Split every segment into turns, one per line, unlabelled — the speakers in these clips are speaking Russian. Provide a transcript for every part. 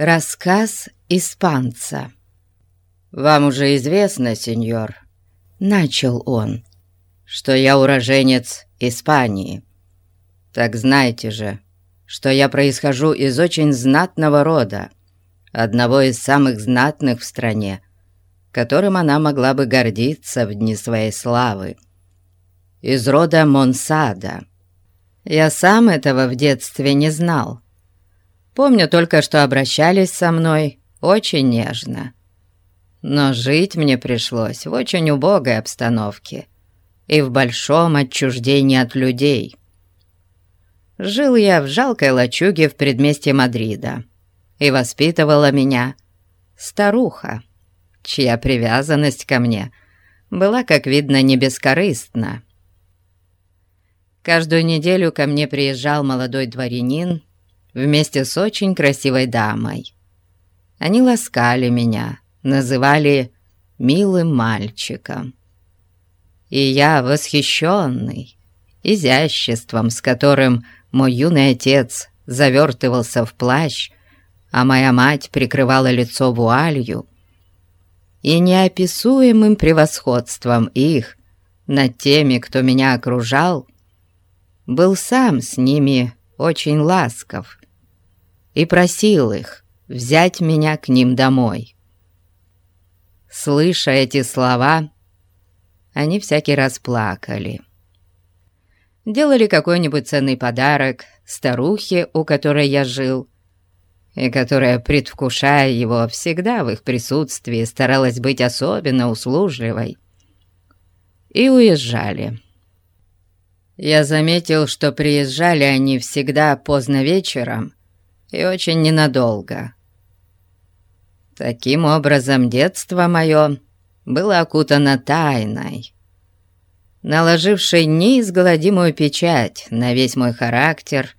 Рассказ испанца
«Вам уже известно, сеньор», —
начал он, —
«что я уроженец Испании. Так знайте же, что я происхожу из очень знатного рода, одного из самых знатных в стране, которым она могла бы гордиться в дни своей славы, из рода Монсада. Я сам этого в детстве не знал. Помню только, что обращались со мной очень нежно. Но жить мне пришлось в очень убогой обстановке и в большом отчуждении от людей. Жил я в жалкой лачуге в предместье Мадрида, и воспитывала меня старуха, чья привязанность ко мне была, как видно, не бескорыстна. Каждую неделю ко мне приезжал молодой дворянин вместе с очень красивой дамой. Они ласкали меня, называли «милым мальчиком». И я, восхищенный изяществом, с которым мой юный отец завертывался в плащ, а моя мать прикрывала лицо вуалью, и неописуемым превосходством их над теми, кто меня окружал, был сам с ними очень ласков и просил их взять меня к ним домой. Слыша эти слова, они всякий раз плакали. Делали какой-нибудь ценный подарок старухе, у которой я жил, и которая, предвкушая его, всегда в их присутствии старалась быть особенно услужливой, и уезжали. Я заметил, что приезжали они всегда поздно вечером и очень ненадолго. Таким образом, детство мое было окутано тайной, наложившей неизгладимую печать на весь мой характер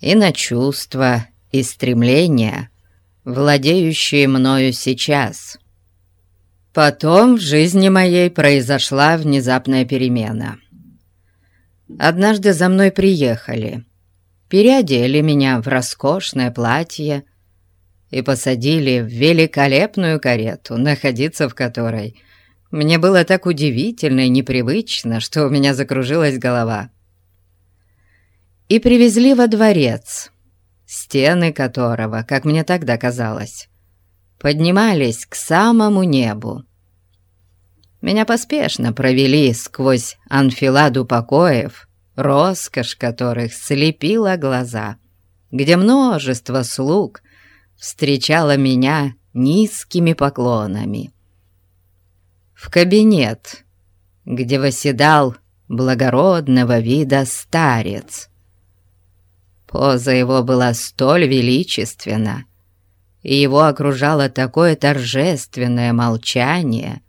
и на чувства и стремления, владеющие мною сейчас. Потом в жизни моей произошла внезапная перемена. Однажды за мной приехали, переодели меня в роскошное платье и посадили в великолепную карету, находиться в которой мне было так удивительно и непривычно, что у меня закружилась голова. И привезли во дворец, стены которого, как мне тогда казалось, поднимались к самому небу. Меня поспешно провели сквозь анфиладу покоев, роскошь которых слепила глаза, где множество слуг встречало меня низкими поклонами. В кабинет, где восседал благородного вида старец, Поза его была столь величественна, и его окружало такое торжественное молчание,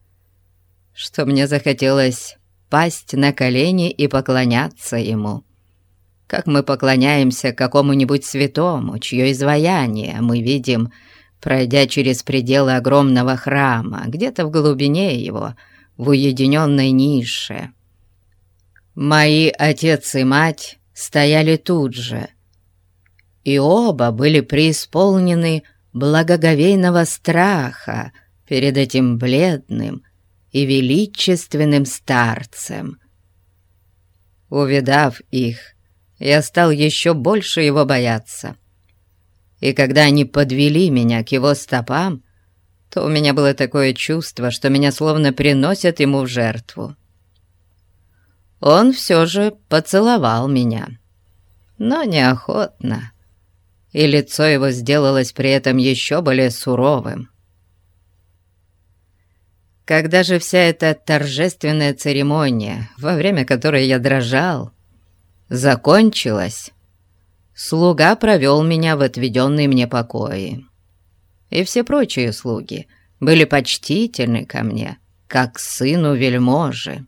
что мне захотелось пасть на колени и поклоняться ему, как мы поклоняемся какому-нибудь святому, чье изваяние мы видим, пройдя через пределы огромного храма, где-то в глубине его, в уединенной нише. Мои отец и мать стояли тут же — и оба были преисполнены благоговейного страха перед этим бледным и величественным старцем. Увидав их, я стал еще больше его бояться. И когда они подвели меня к его стопам, то у меня было такое чувство, что меня словно приносят ему в жертву. Он все же поцеловал меня, но неохотно и лицо его сделалось при этом еще более суровым. Когда же вся эта торжественная церемония, во время которой я дрожал, закончилась, слуга провел меня в отведенные мне покои. И все прочие слуги были почтительны ко мне, как сыну вельможи.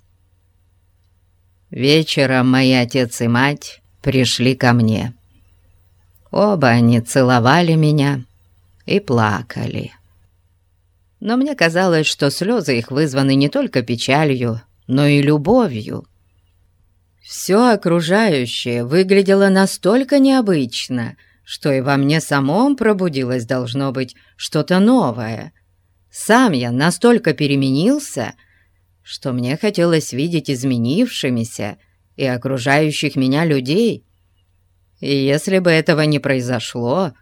Вечером мои отец и мать пришли ко мне. Оба они целовали меня и плакали. Но мне казалось, что слезы их вызваны не только печалью, но и любовью. Все окружающее выглядело настолько необычно, что и во мне самом пробудилось должно быть что-то новое. Сам я настолько переменился, что мне хотелось видеть изменившимися и окружающих меня людей. И если бы этого не произошло,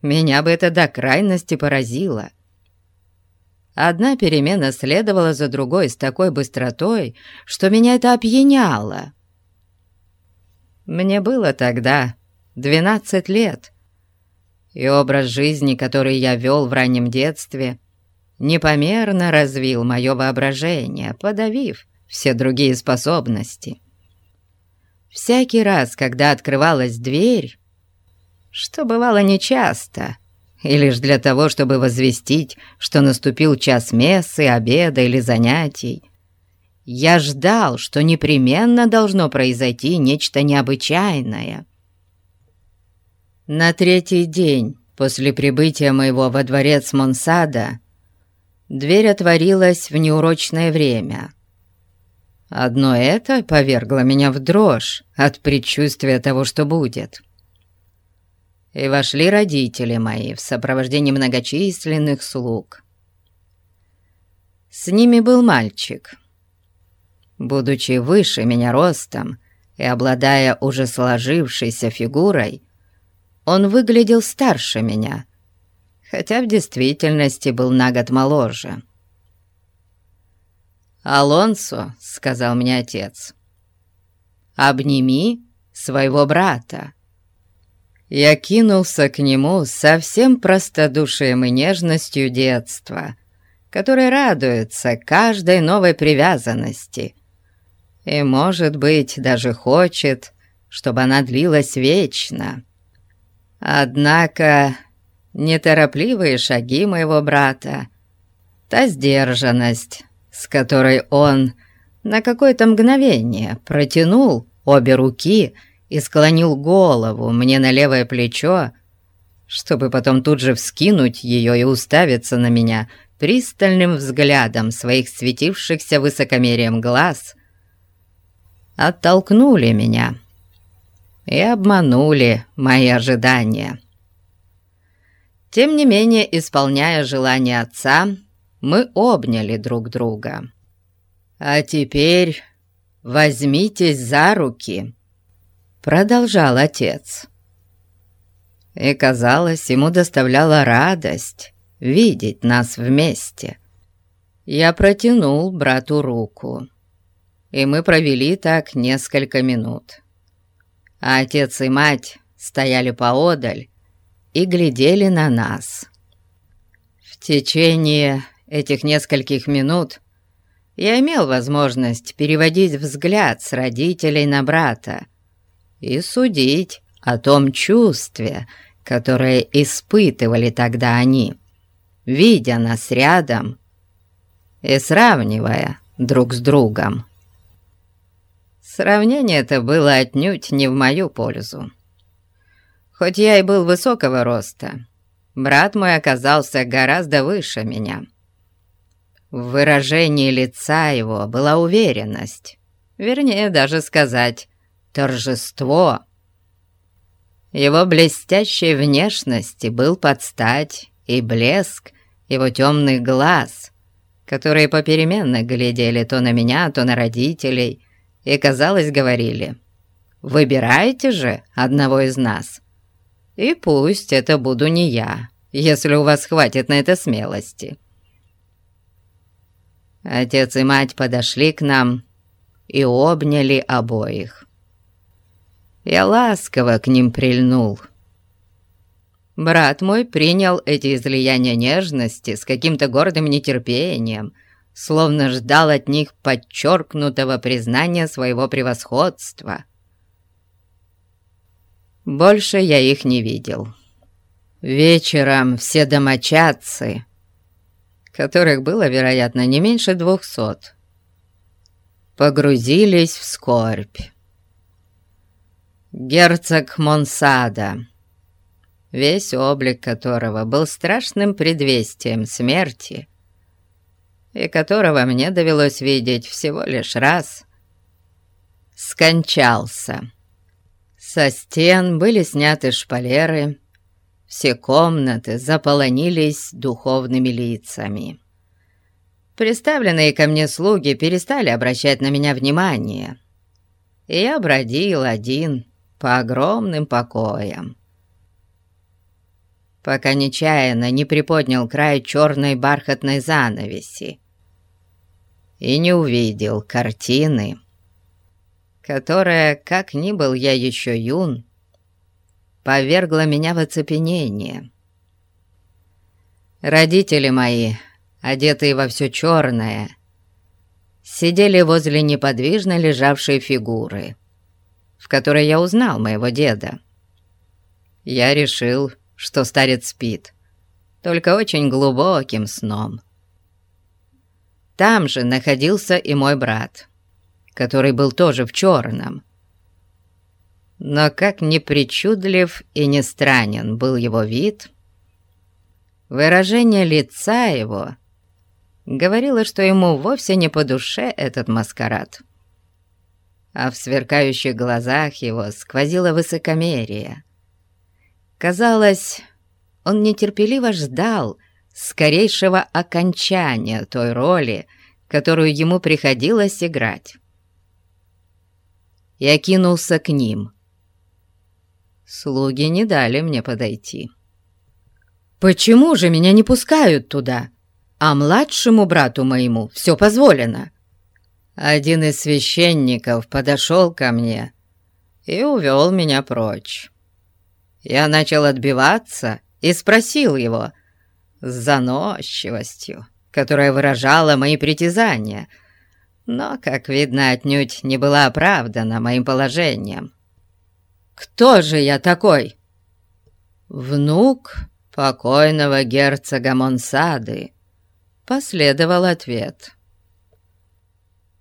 меня бы это до крайности поразило. Одна перемена следовала за другой с такой быстротой, что меня это опьяняло. Мне было тогда двенадцать лет, и образ жизни, который я вел в раннем детстве, непомерно развил мое воображение, подавив все другие способности. Всякий раз, когда открывалась дверь, что бывало нечасто, и лишь для того, чтобы возвестить, что наступил час мессы, обеда или занятий, я ждал, что непременно должно произойти нечто необычайное. На третий день после прибытия моего во дворец Монсада дверь отворилась в неурочное время. Одно это повергло меня в дрожь от предчувствия того, что будет. И вошли родители мои в сопровождении многочисленных слуг. С ними был мальчик — Будучи выше меня ростом и обладая уже сложившейся фигурой, он выглядел старше меня, хотя в действительности был на год моложе. «Алонсо», — сказал мне отец, — «обними своего брата». Я кинулся к нему со всем простодушием и нежностью детства, которое радуется каждой новой привязанности и, может быть, даже хочет, чтобы она длилась вечно. Однако неторопливые шаги моего брата, та сдержанность, с которой он на какое-то мгновение протянул обе руки и склонил голову мне на левое плечо, чтобы потом тут же вскинуть ее и уставиться на меня пристальным взглядом своих светившихся высокомерием глаз, оттолкнули меня и обманули мои ожидания. Тем не менее, исполняя желание отца, мы обняли друг друга. «А теперь возьмитесь за руки», — продолжал отец. И, казалось, ему доставляла радость видеть нас вместе. Я протянул брату руку и мы провели так несколько минут. А отец и мать стояли поодаль и глядели на нас. В течение этих нескольких минут я имел возможность переводить взгляд с родителей на брата и судить о том чувстве, которое испытывали тогда они, видя нас рядом и сравнивая друг с другом. Сравнение это было отнюдь не в мою пользу. Хоть я и был высокого роста, брат мой оказался гораздо выше меня. В выражении лица его была уверенность, вернее даже сказать торжество. Его блестящей внешности был подстать и блеск его темных глаз, которые попеременно глядели то на меня, то на родителей, и, казалось, говорили, «Выбирайте же одного из нас, и пусть это буду не я, если у вас хватит на это смелости». Отец и мать подошли к нам и обняли обоих. Я ласково к ним прильнул. Брат мой принял эти излияния нежности с каким-то гордым нетерпением — словно ждал от них подчеркнутого признания своего превосходства. Больше я их не видел. Вечером все домочадцы, которых было, вероятно, не меньше двухсот, погрузились в скорбь. Герцог Монсада, весь облик которого был страшным предвестием смерти, и которого мне довелось видеть всего лишь раз, скончался. Со стен были сняты шпалеры, все комнаты заполонились духовными лицами. Приставленные ко мне слуги перестали обращать на меня внимание, и я бродил один по огромным покоям, пока нечаянно не приподнял край черной бархатной занавеси и не увидел картины, которая, как ни был я еще юн, повергла меня в оцепенение. Родители мои одетые во все черное, сидели возле неподвижно лежавшей фигуры, в которой я узнал моего деда. Я решил, что старец спит, только очень глубоким сном. Там же находился и мой брат, который был тоже в черном. Но как непричудлив и не странен был его вид, выражение лица его — говорила, что ему вовсе не по душе этот маскарад. А в сверкающих глазах его сквозило высокомерие. Казалось, он нетерпеливо ждал скорейшего окончания той роли, которую ему приходилось играть. Я кинулся к ним. Слуги не дали мне подойти. «Почему же меня не пускают туда?» а младшему брату моему все позволено. Один из священников подошел ко мне и увел меня прочь. Я начал отбиваться и спросил его с заносчивостью, которая выражала мои притязания, но, как видно, отнюдь не была оправдана моим положением. «Кто же я такой?» «Внук покойного герцога Монсады», Последовал ответ.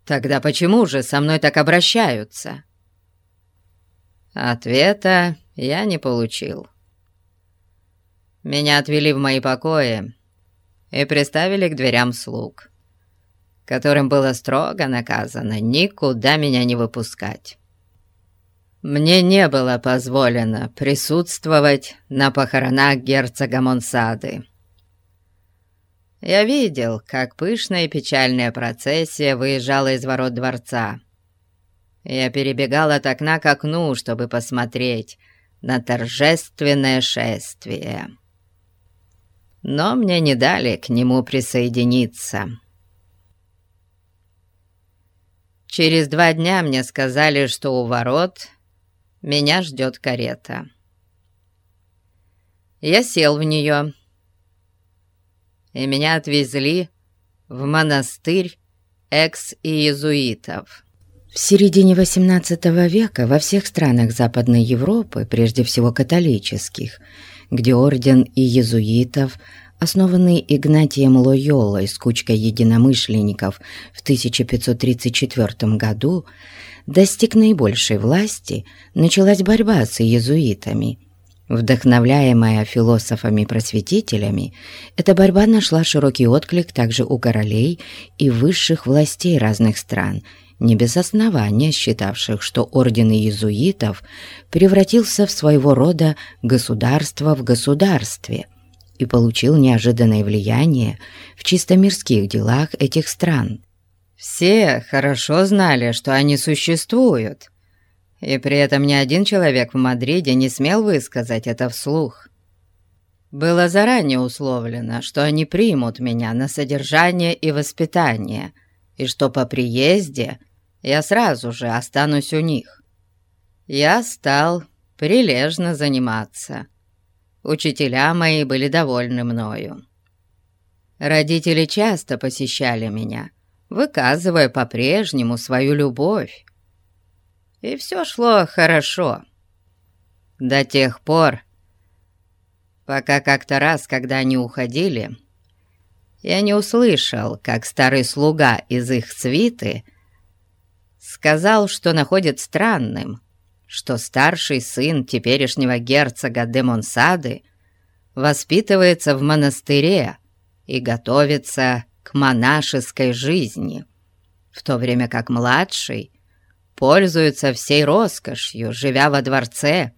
«Тогда почему же со мной так обращаются?» Ответа я не получил. Меня отвели в мои покои и приставили к дверям слуг, которым было строго наказано никуда меня не выпускать. Мне не было позволено присутствовать на похоронах герцога Монсады. Я видел, как пышная и печальная процессия выезжала из ворот дворца. Я перебегал от окна к окну, чтобы посмотреть на торжественное шествие. Но мне не дали к нему присоединиться. Через два дня мне сказали, что у ворот меня ждет карета. Я сел в нее и меня отвезли в монастырь экс-иезуитов.
В середине XVIII века во всех странах Западной Европы, прежде всего католических, где орден иезуитов, основанный Игнатием Лойолой с кучкой единомышленников в 1534 году, достиг наибольшей власти, началась борьба с иезуитами – Вдохновляемая философами-просветителями, эта борьба нашла широкий отклик также у королей и высших властей разных стран, не без основания считавших, что орден иезуитов превратился в своего рода государство в государстве и получил неожиданное влияние в чисто мирских делах этих стран.
Все хорошо знали, что они существуют – и при этом ни один человек в Мадриде не смел высказать это вслух. Было заранее условлено, что они примут меня на содержание и воспитание, и что по приезде я сразу же останусь у них. Я стал прилежно заниматься. Учителя мои были довольны мною. Родители часто посещали меня, выказывая по-прежнему свою любовь и все шло хорошо. До тех пор, пока как-то раз, когда они уходили, я не услышал, как старый слуга из их свиты сказал, что находит странным, что старший сын теперешнего герцога де Монсады воспитывается в монастыре и готовится к монашеской жизни, в то время как младший пользуются всей роскошью, живя во дворце,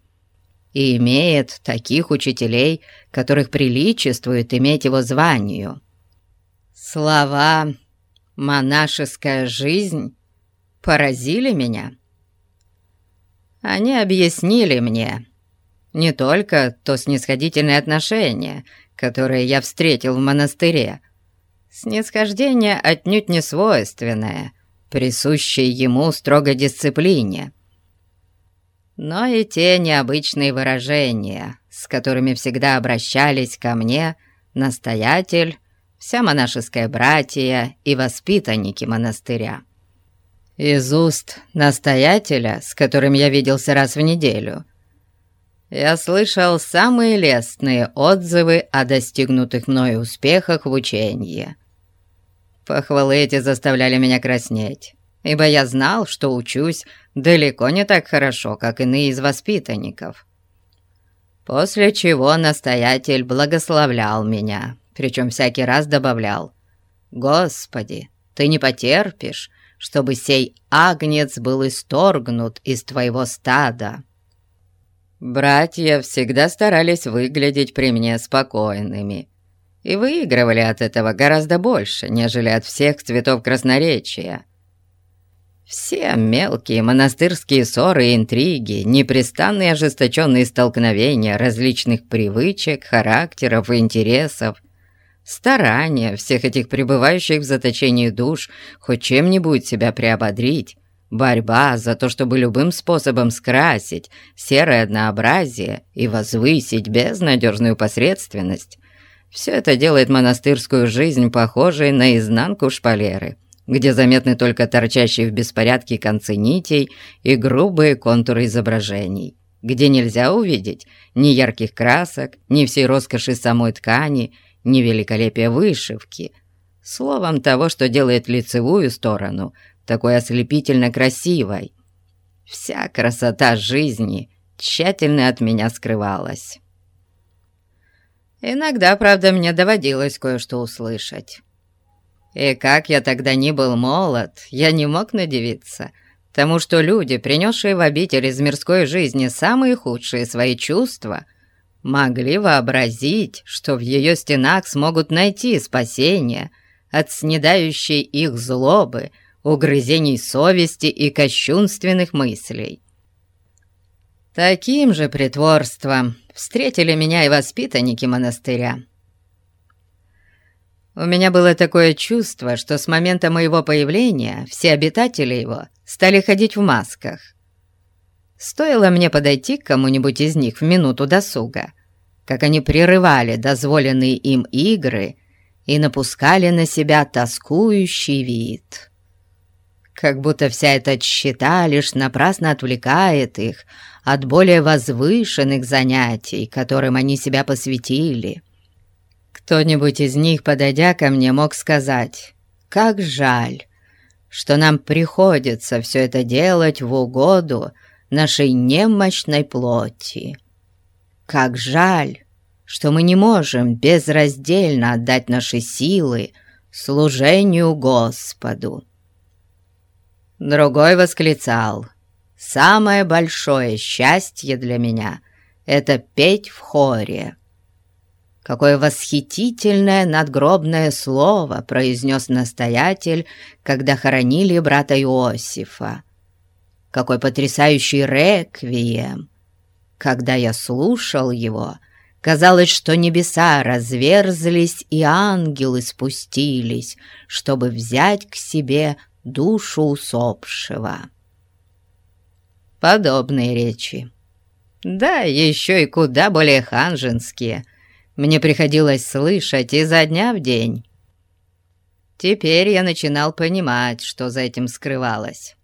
и имеет таких учителей, которых приличествует иметь его званию. Слова «монашеская жизнь» поразили меня. Они объяснили мне не только то снисходительное отношение, которое я встретил в монастыре, снисхождение отнюдь не свойственное, присущее ему строгой дисциплине, но и те необычные выражения, с которыми всегда обращались ко мне настоятель, вся монашеская братья и воспитанники монастыря. Из уст настоятеля, с которым я виделся раз в неделю, я слышал самые лестные отзывы о достигнутых мной успехах в учении. Похвалы эти заставляли меня краснеть, ибо я знал, что учусь далеко не так хорошо, как иные из воспитанников. После чего настоятель благословлял меня, причем всякий раз добавлял «Господи, ты не потерпишь, чтобы сей агнец был исторгнут из твоего стада». Братья всегда старались выглядеть при мне спокойными и выигрывали от этого гораздо больше, нежели от всех цветов красноречия. Все мелкие монастырские ссоры и интриги, непрестанные ожесточенные столкновения различных привычек, характеров и интересов, старания всех этих пребывающих в заточении душ хоть чем-нибудь себя приободрить, Борьба за то, чтобы любым способом скрасить серое однообразие и возвысить безнадежную посредственность, все это делает монастырскую жизнь похожей на изнанку шпалеры, где заметны только торчащие в беспорядке концы нитей и грубые контуры изображений, где нельзя увидеть ни ярких красок, ни всей роскоши самой ткани, ни великолепия вышивки, словом того, что делает лицевую сторону – такой ослепительно красивой. Вся красота жизни тщательно от меня скрывалась. Иногда, правда, мне доводилось кое-что услышать. И как я тогда не был молод, я не мог надевиться тому, что люди, принесшие в обитель из мирской жизни самые худшие свои чувства, могли вообразить, что в ее стенах смогут найти спасение от снедающей их злобы, угрызений совести и кощунственных мыслей. Таким же притворством встретили меня и воспитанники монастыря. У меня было такое чувство, что с момента моего появления все обитатели его стали ходить в масках. Стоило мне подойти к кому-нибудь из них в минуту досуга, как они прерывали дозволенные им игры и напускали на себя тоскующий вид как будто вся эта тщета лишь напрасно отвлекает их от более возвышенных занятий, которым они себя посвятили. Кто-нибудь из них, подойдя ко мне, мог сказать, «Как жаль, что нам приходится все это делать в угоду нашей немощной плоти. Как жаль, что мы не можем безраздельно отдать наши силы служению Господу». Другой восклицал. «Самое большое счастье для меня — это петь в хоре». Какое восхитительное надгробное слово произнес настоятель, когда хоронили брата Иосифа. Какой потрясающий реквием! Когда я слушал его, казалось, что небеса разверзлись и ангелы спустились, чтобы взять к себе душу усопшего. Подобные речи. Да, еще и куда более ханжинские. Мне приходилось слышать изо дня в день. Теперь я начинал понимать, что за этим скрывалось.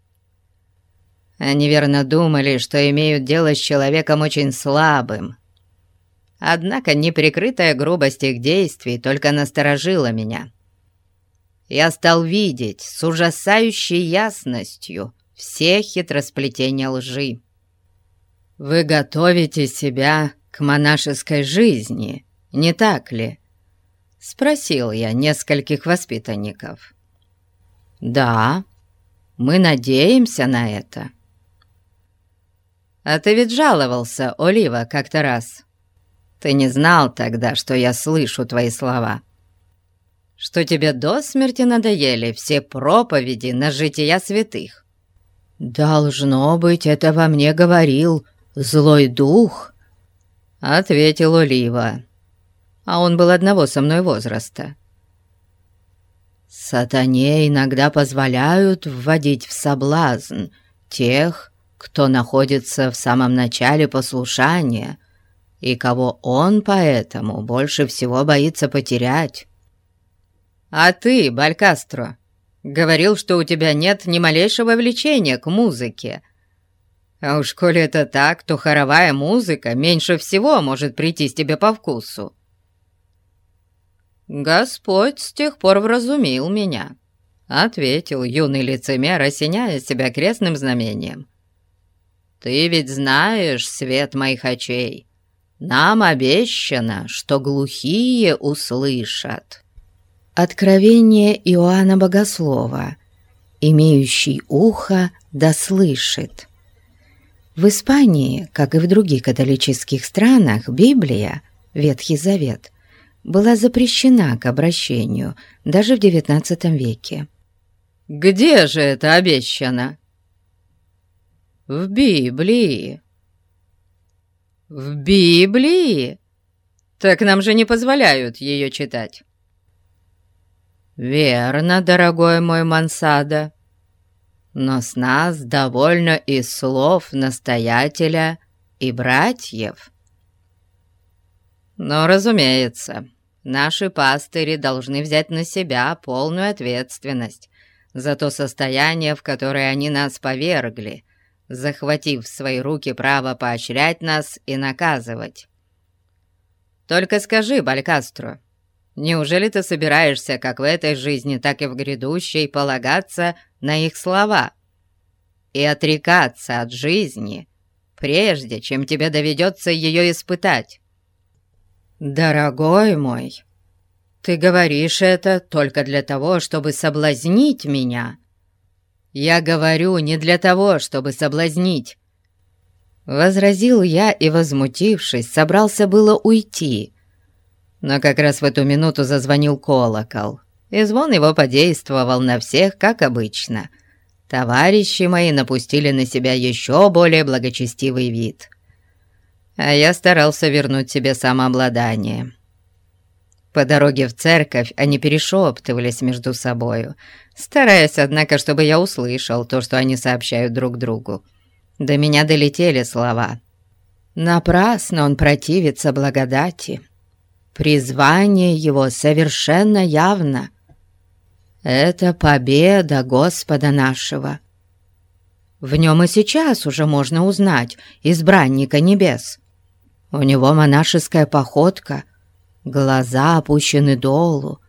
Они верно думали, что имеют дело с человеком очень слабым. Однако неприкрытая грубость их действий только насторожила меня я стал видеть с ужасающей ясностью все хитросплетения лжи. «Вы готовите себя к монашеской жизни, не так ли?» — спросил я нескольких воспитанников. «Да, мы надеемся на это». А ты ведь жаловался, Олива, как-то раз. Ты не знал тогда, что я слышу твои слова. Что тебе до смерти надоели все проповеди на жития святых.
«Должно быть, это во мне говорил злой дух», — ответил Олива. А он был одного со мной возраста. «Сатане иногда позволяют вводить в соблазн тех, кто находится в самом начале послушания и кого он поэтому больше всего боится потерять.
«А ты, Балькастро, говорил, что у тебя нет ни малейшего влечения к музыке. А уж коли это так, то хоровая музыка меньше всего может прийти тебе по вкусу». «Господь с тех пор вразумил меня», — ответил юный лицемер, осеняя себя крестным знамением. «Ты ведь знаешь свет моих очей. Нам обещано, что глухие услышат».
Откровение Иоанна Богослова, имеющий ухо да слышит. В Испании, как и в других католических странах, Библия, Ветхий Завет, была запрещена к обращению даже в XIX веке.
«Где же это обещано?»
в Библии».
«В Библии? Так нам же не позволяют ее читать».
«Верно, дорогой мой Мансада, но с нас довольно и слов настоятеля и братьев».
«Но, разумеется, наши пастыри должны взять на себя полную ответственность за то состояние, в которое они нас повергли, захватив в свои руки право поощрять нас и наказывать. Только скажи, Балькастро, неужели ты собираешься как в этой жизни, так и в грядущей полагаться на их слова и отрекаться от жизни, прежде чем тебе доведется ее испытать?
«Дорогой мой, ты говоришь это только для того, чтобы соблазнить меня», «Я говорю не для того, чтобы соблазнить!» Возразил я и, возмутившись, собрался было уйти. Но как раз в эту минуту зазвонил колокол, и звон его подействовал на всех, как обычно. Товарищи мои напустили на себя еще более благочестивый вид. А я старался вернуть себе самообладание. По дороге в церковь они перешептывались между собою, стараясь, однако, чтобы я услышал то, что они сообщают друг другу. До меня долетели слова. Напрасно он противится благодати. Призвание его совершенно явно. Это победа Господа нашего. В нем и сейчас уже можно узнать избранника небес. У него монашеская походка — Глаза опущены долу.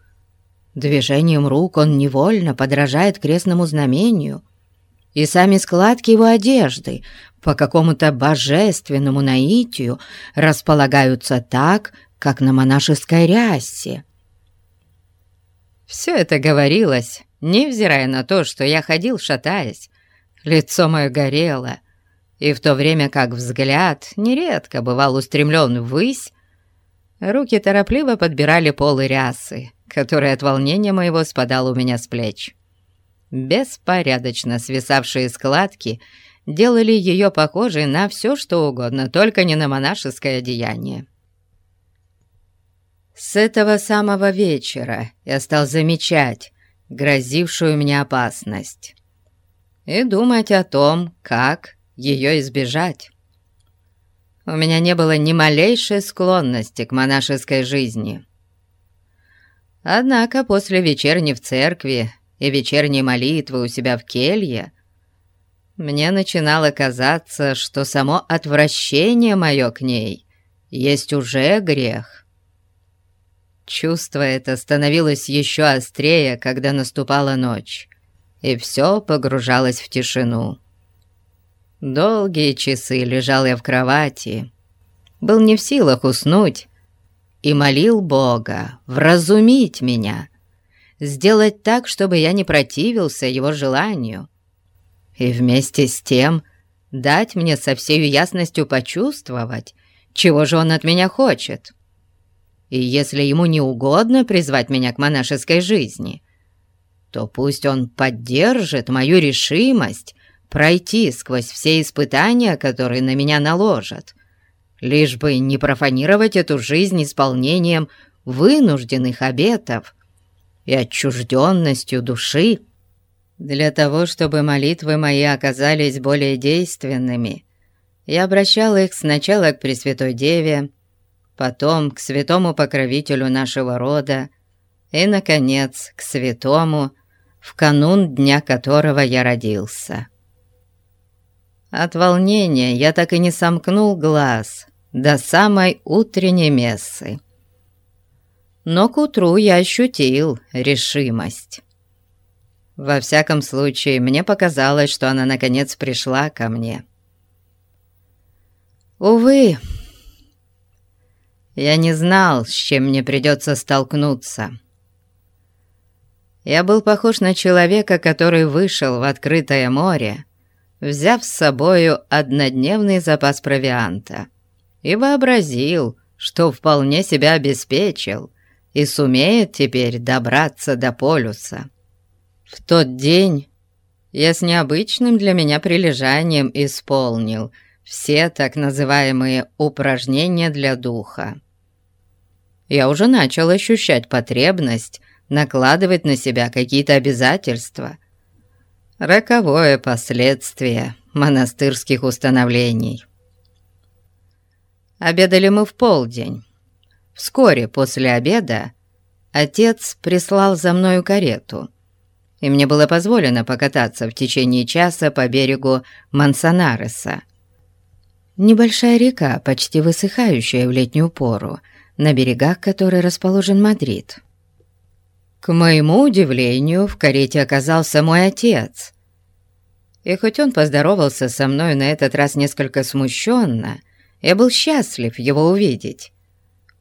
Движением рук он невольно подражает крестному знамению. И сами складки его одежды по какому-то божественному наитию располагаются так, как на монашеской рясе.
Все это говорилось, невзирая на то, что я ходил, шатаясь. Лицо мое горело, и в то время как взгляд нередко бывал устремлен ввысь, Руки торопливо подбирали полы рясы, который от волнения моего спадал у меня с плеч. Беспорядочно свисавшие складки делали ее похожей на все, что угодно, только не на монашеское одеяние. С этого самого вечера я стал замечать грозившую мне опасность и думать о том, как ее избежать. У меня не было ни малейшей склонности к монашеской жизни. Однако после вечерней в церкви и вечерней молитвы у себя в келье мне начинало казаться, что само отвращение мое к ней есть уже грех. Чувство это становилось еще острее, когда наступала ночь, и все погружалось в тишину. Долгие часы лежал я в кровати, был не в силах уснуть и молил Бога вразумить меня, сделать так, чтобы я не противился его желанию. И вместе с тем дать мне со всей ясностью почувствовать, чего же он от меня хочет. И если ему не угодно призвать меня к монашеской жизни, то пусть он поддержит мою решимость пройти сквозь все испытания, которые на меня наложат, лишь бы не профанировать эту жизнь исполнением вынужденных обетов и отчужденностью души. Для того, чтобы молитвы мои оказались более действенными, я обращал их сначала к Пресвятой Деве, потом к святому покровителю нашего рода и, наконец, к святому, в канун дня которого я родился. От волнения я так и не сомкнул глаз до самой утренней мессы. Но к утру я ощутил решимость. Во всяком случае, мне показалось, что она наконец пришла ко мне. Увы, я не знал, с чем мне придется столкнуться. Я был похож на человека, который вышел в открытое море, взяв с собою однодневный запас провианта, и вообразил, что вполне себя обеспечил и сумеет теперь добраться до полюса. В тот день я с необычным для меня прилежанием исполнил все так называемые упражнения для духа я уже начал ощущать потребность накладывать на себя какие-то обязательства. Роковое последствие монастырских установлений. Обедали мы в полдень. Вскоре после обеда отец прислал за мною карету, и мне было позволено покататься в течение часа по берегу Мансонареса. Небольшая река, почти высыхающая в летнюю пору, на берегах которой расположен Мадрид. К моему удивлению, в карете оказался мой отец. И хоть он поздоровался со мной на этот раз несколько смущенно, я был счастлив его увидеть.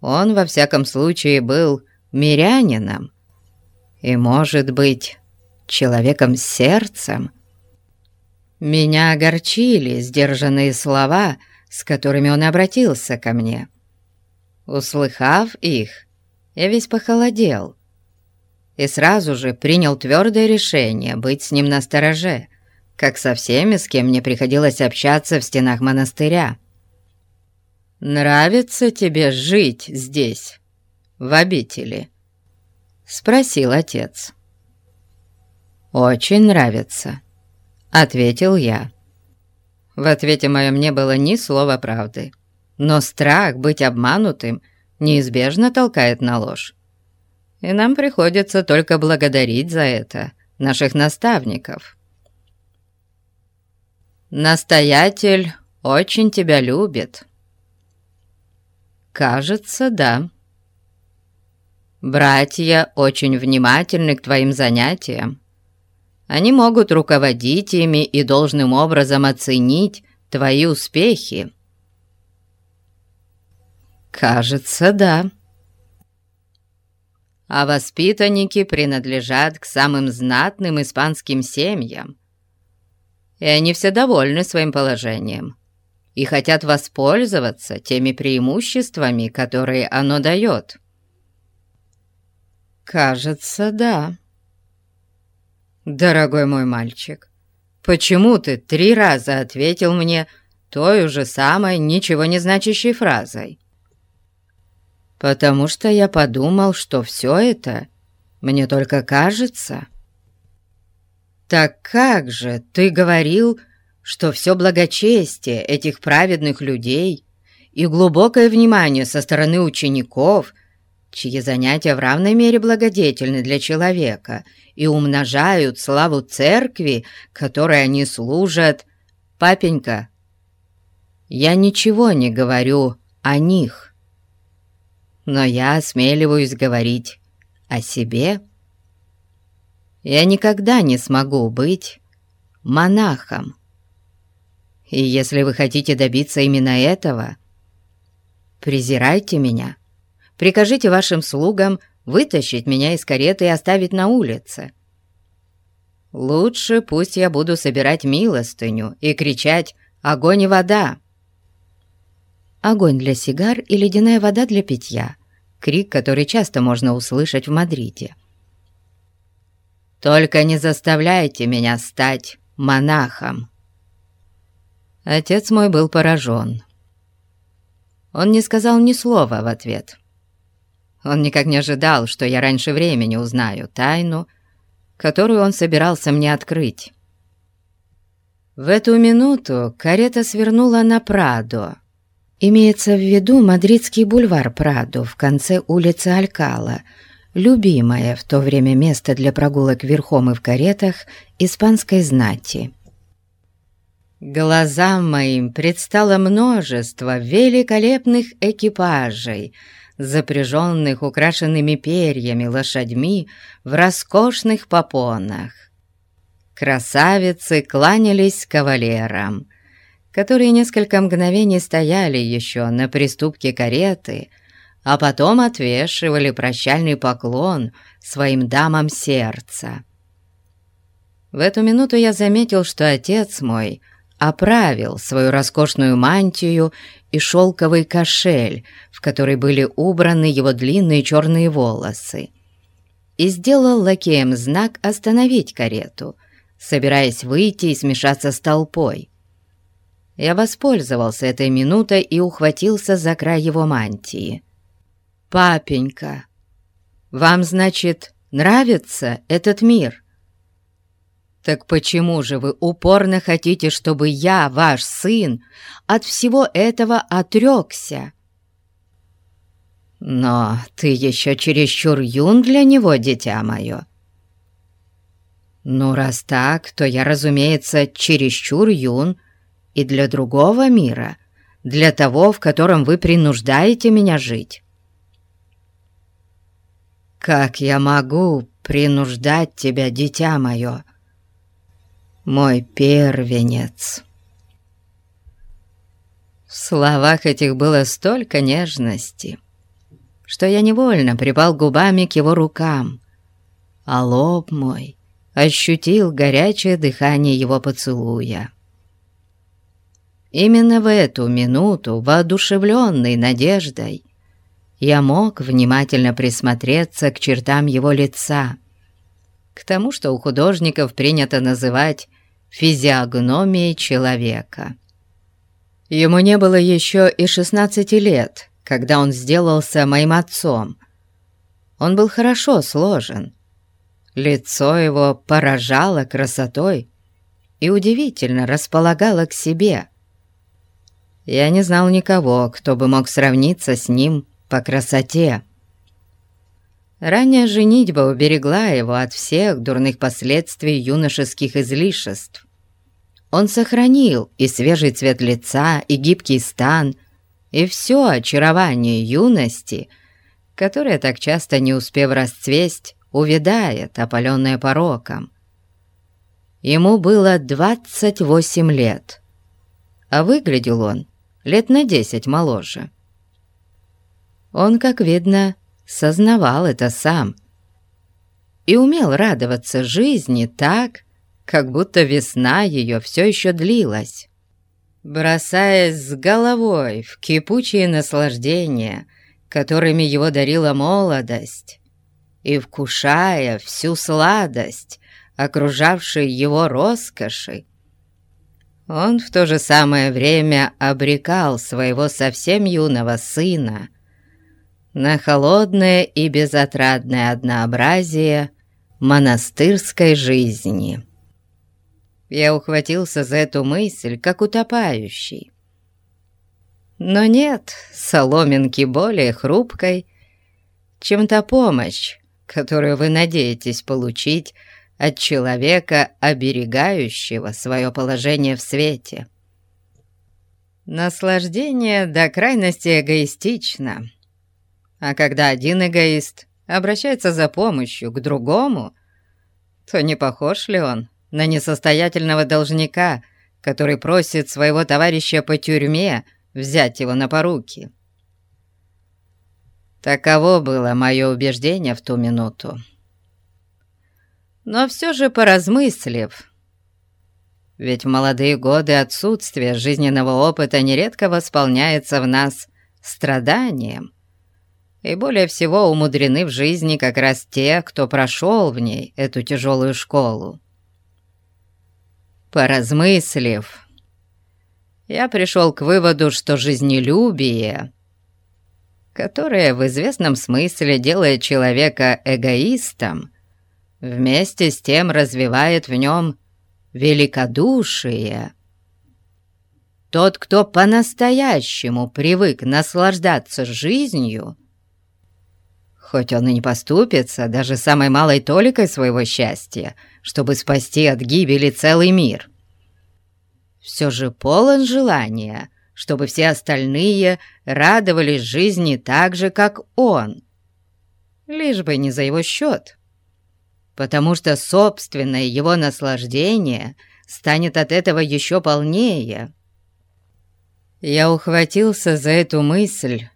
Он, во всяком случае, был мирянином и, может быть, человеком с сердцем. Меня огорчили сдержанные слова, с которыми он обратился ко мне. Услыхав их, я весь похолодел и сразу же принял твердое решение быть с ним на стороже, как со всеми, с кем мне приходилось общаться в стенах монастыря. «Нравится тебе жить здесь, в обители?» — спросил отец. «Очень нравится», — ответил я. В ответе моем не было ни слова правды. Но страх быть обманутым неизбежно толкает на ложь. И нам приходится только благодарить за это наших наставников. Настоятель очень тебя любит. Кажется, да. Братья очень внимательны к твоим занятиям. Они могут руководить ими и должным образом оценить твои успехи. «Кажется, да». А воспитанники принадлежат к самым знатным испанским семьям, и они все довольны своим положением и хотят воспользоваться теми преимуществами, которые оно дает. «Кажется, да». «Дорогой мой мальчик, почему ты три раза ответил мне той же самой ничего не значащей фразой?» Потому что я подумал, что все это мне только кажется. Так как же ты говорил, что все благочестие этих праведных людей и глубокое внимание со стороны учеников, чьи занятия в равной мере благодетельны для человека и умножают славу церкви, которой они служат, папенька, я ничего не говорю о них» но я осмеливаюсь говорить о себе. Я никогда не смогу быть монахом. И если вы хотите добиться именно этого, презирайте меня, прикажите вашим слугам вытащить меня из кареты и оставить на улице. Лучше пусть я буду собирать милостыню и кричать огонь и вода!»
Огонь для сигар и ледяная вода для питья. Крик, который часто можно услышать в Мадриде.
«Только не заставляйте меня стать монахом!»
Отец мой был поражен. Он не сказал ни слова в ответ. Он никак не ожидал, что я раньше времени узнаю тайну, которую он собирался мне открыть. В эту минуту карета свернула на Прадо. Имеется в виду мадридский бульвар Прадо в конце улицы Алькала, любимое в то время место для прогулок верхом и в каретах испанской знати. Глазам моим предстало множество великолепных экипажей, запряженных украшенными перьями лошадьми в роскошных попонах. Красавицы кланялись кавалерам, которые несколько мгновений стояли еще на приступке кареты, а потом отвешивали прощальный поклон своим дамам сердца. В эту минуту я заметил, что отец мой — оправил свою роскошную мантию и шелковый кошель, в который были убраны его длинные черные волосы, и сделал лакеем знак «Остановить карету», собираясь выйти и смешаться с толпой. Я воспользовался этой минутой и ухватился за край его мантии. «Папенька, вам, значит, нравится этот мир?» «Так почему же вы упорно хотите, чтобы я, ваш сын, от всего этого отрекся?» «Но ты еще чересчур юн для него, дитя мое». «Ну, раз так, то я, разумеется, чересчур юн и для другого мира, для того, в котором вы принуждаете меня жить». «Как я могу принуждать тебя, дитя мое?» мой первенец». В словах этих было столько нежности, что я невольно припал губами к его рукам, а лоб мой ощутил горячее дыхание его поцелуя. Именно в эту минуту, воодушевленный надеждой, я мог внимательно присмотреться к чертам его лица, к тому, что у художников принято называть физиогномией человека. Ему не было еще и 16 лет, когда он сделался моим отцом. Он был хорошо сложен. Лицо его поражало красотой и удивительно располагало к себе. Я не знал никого, кто бы мог сравниться с ним по красоте. Ранняя женитьба уберегла его от всех дурных последствий юношеских излишеств. Он сохранил и свежий цвет лица, и гибкий стан, и все очарование юности, которое так часто, не успев расцвесть, увядает, опаленное пороком. Ему было 28 лет, а выглядел он лет на 10 моложе. Он, как видно, сознавал это сам и умел радоваться жизни так, как будто весна ее все еще длилась. Бросаясь с головой в кипучие наслаждения, которыми его дарила молодость, и вкушая всю сладость, окружавшей его роскоши, он в то же самое время обрекал своего совсем юного сына на холодное и безотрадное однообразие монастырской жизни. Я ухватился за эту мысль, как утопающий. Но нет соломинки более хрупкой, чем та помощь, которую вы надеетесь получить от человека, оберегающего свое положение в свете. Наслаждение до крайности эгоистично, а когда один эгоист обращается за помощью к другому, то не похож ли он на несостоятельного должника, который просит своего товарища по тюрьме взять его на поруки. Таково было мое убеждение в ту минуту. Но все же, поразмыслив,
Ведь в молодые годы отсутствие жизненного опыта нередко восполняется в нас страданием. И более всего умудрены в жизни как раз те, кто прошел в ней эту тяжелую школу. Поразмыслив, я пришел к выводу, что жизнелюбие, которое в известном смысле делает человека эгоистом, вместе с тем развивает в нем великодушие. Тот, кто по-настоящему привык наслаждаться жизнью, хоть он и не поступится даже самой малой толикой своего счастья, чтобы спасти от гибели целый мир, все же полон желания, чтобы все остальные радовались жизни так же, как он, лишь бы не за его счет потому что собственное его наслаждение станет от этого еще полнее. Я ухватился за эту мысль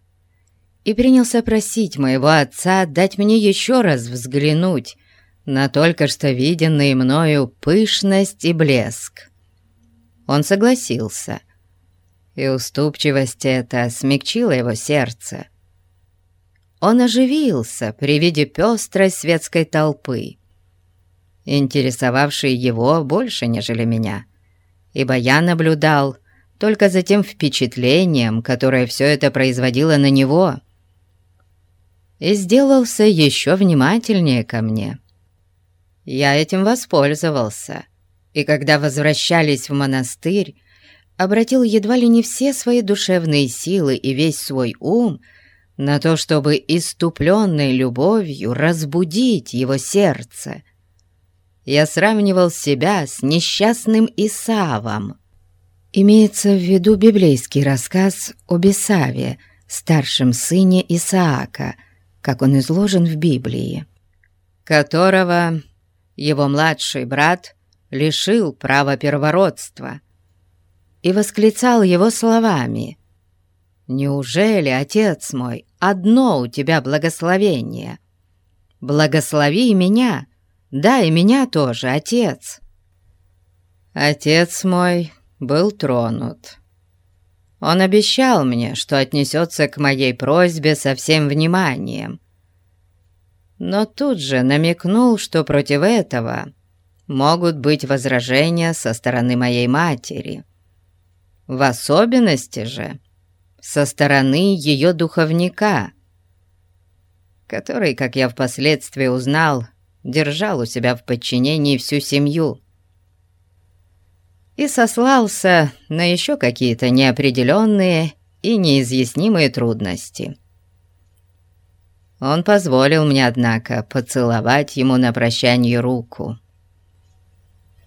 и принялся просить моего отца дать мне еще раз взглянуть на только что виденные мною пышность и блеск. Он согласился, и уступчивость эта смягчила его сердце. Он оживился при виде пестрой светской толпы, интересовавшие его больше, нежели меня, ибо я наблюдал только за тем впечатлением, которое все это производило на него, и сделался еще внимательнее ко мне. Я этим воспользовался, и когда возвращались в монастырь, обратил едва ли не все свои душевные силы и весь свой ум на то, чтобы иступленной любовью разбудить его сердце я сравнивал себя с несчастным Исавом. Имеется в виду библейский рассказ об Исаве, старшем сыне Исаака, как он изложен в Библии, которого его младший брат лишил права первородства и восклицал его словами «Неужели, отец мой, одно у тебя благословение? Благослови меня, да, и меня тоже, отец. Отец мой был тронут. Он обещал мне, что отнесется к моей просьбе со всем вниманием. Но тут же намекнул, что против этого могут быть возражения со стороны моей матери. В особенности же со стороны ее духовника, который, как я впоследствии узнал, держал у себя в подчинении всю семью и сослался на еще какие-то неопределенные и неизъяснимые трудности. Он позволил мне, однако, поцеловать ему на прощание руку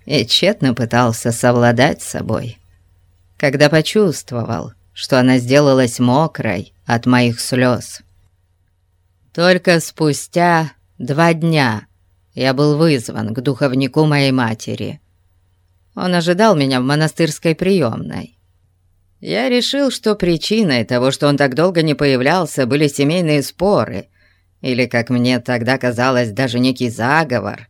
и тщетно пытался совладать с собой, когда почувствовал, что она сделалась мокрой от моих слез. Только спустя два дня я был вызван к духовнику моей матери. Он ожидал меня в монастырской приемной. Я решил, что причиной того, что он так долго не появлялся, были семейные споры, или, как мне тогда казалось, даже некий заговор,